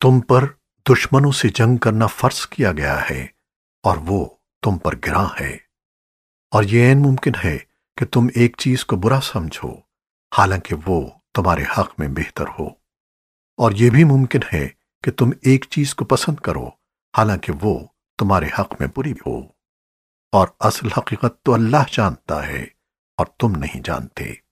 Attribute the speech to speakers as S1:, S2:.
S1: تم پر دشمنوں سے جنگ کرنا فرض کیا گیا ہے اور وہ تم پر گراں ہے۔ اور یہ این ممکن ہے کہ تم ایک چیز کو برا سمجھو، حالانکہ وہ تمہارے حق میں بہتر ہو۔ اور یہ بھی ممکن ہے کہ تم ایک چیز کو پسند کرو، حالانکہ وہ تمہارے حق میں بری ہو۔ اور اصل حقیقت تو اللہ جانتا ہے اور تم نہیں جانتے۔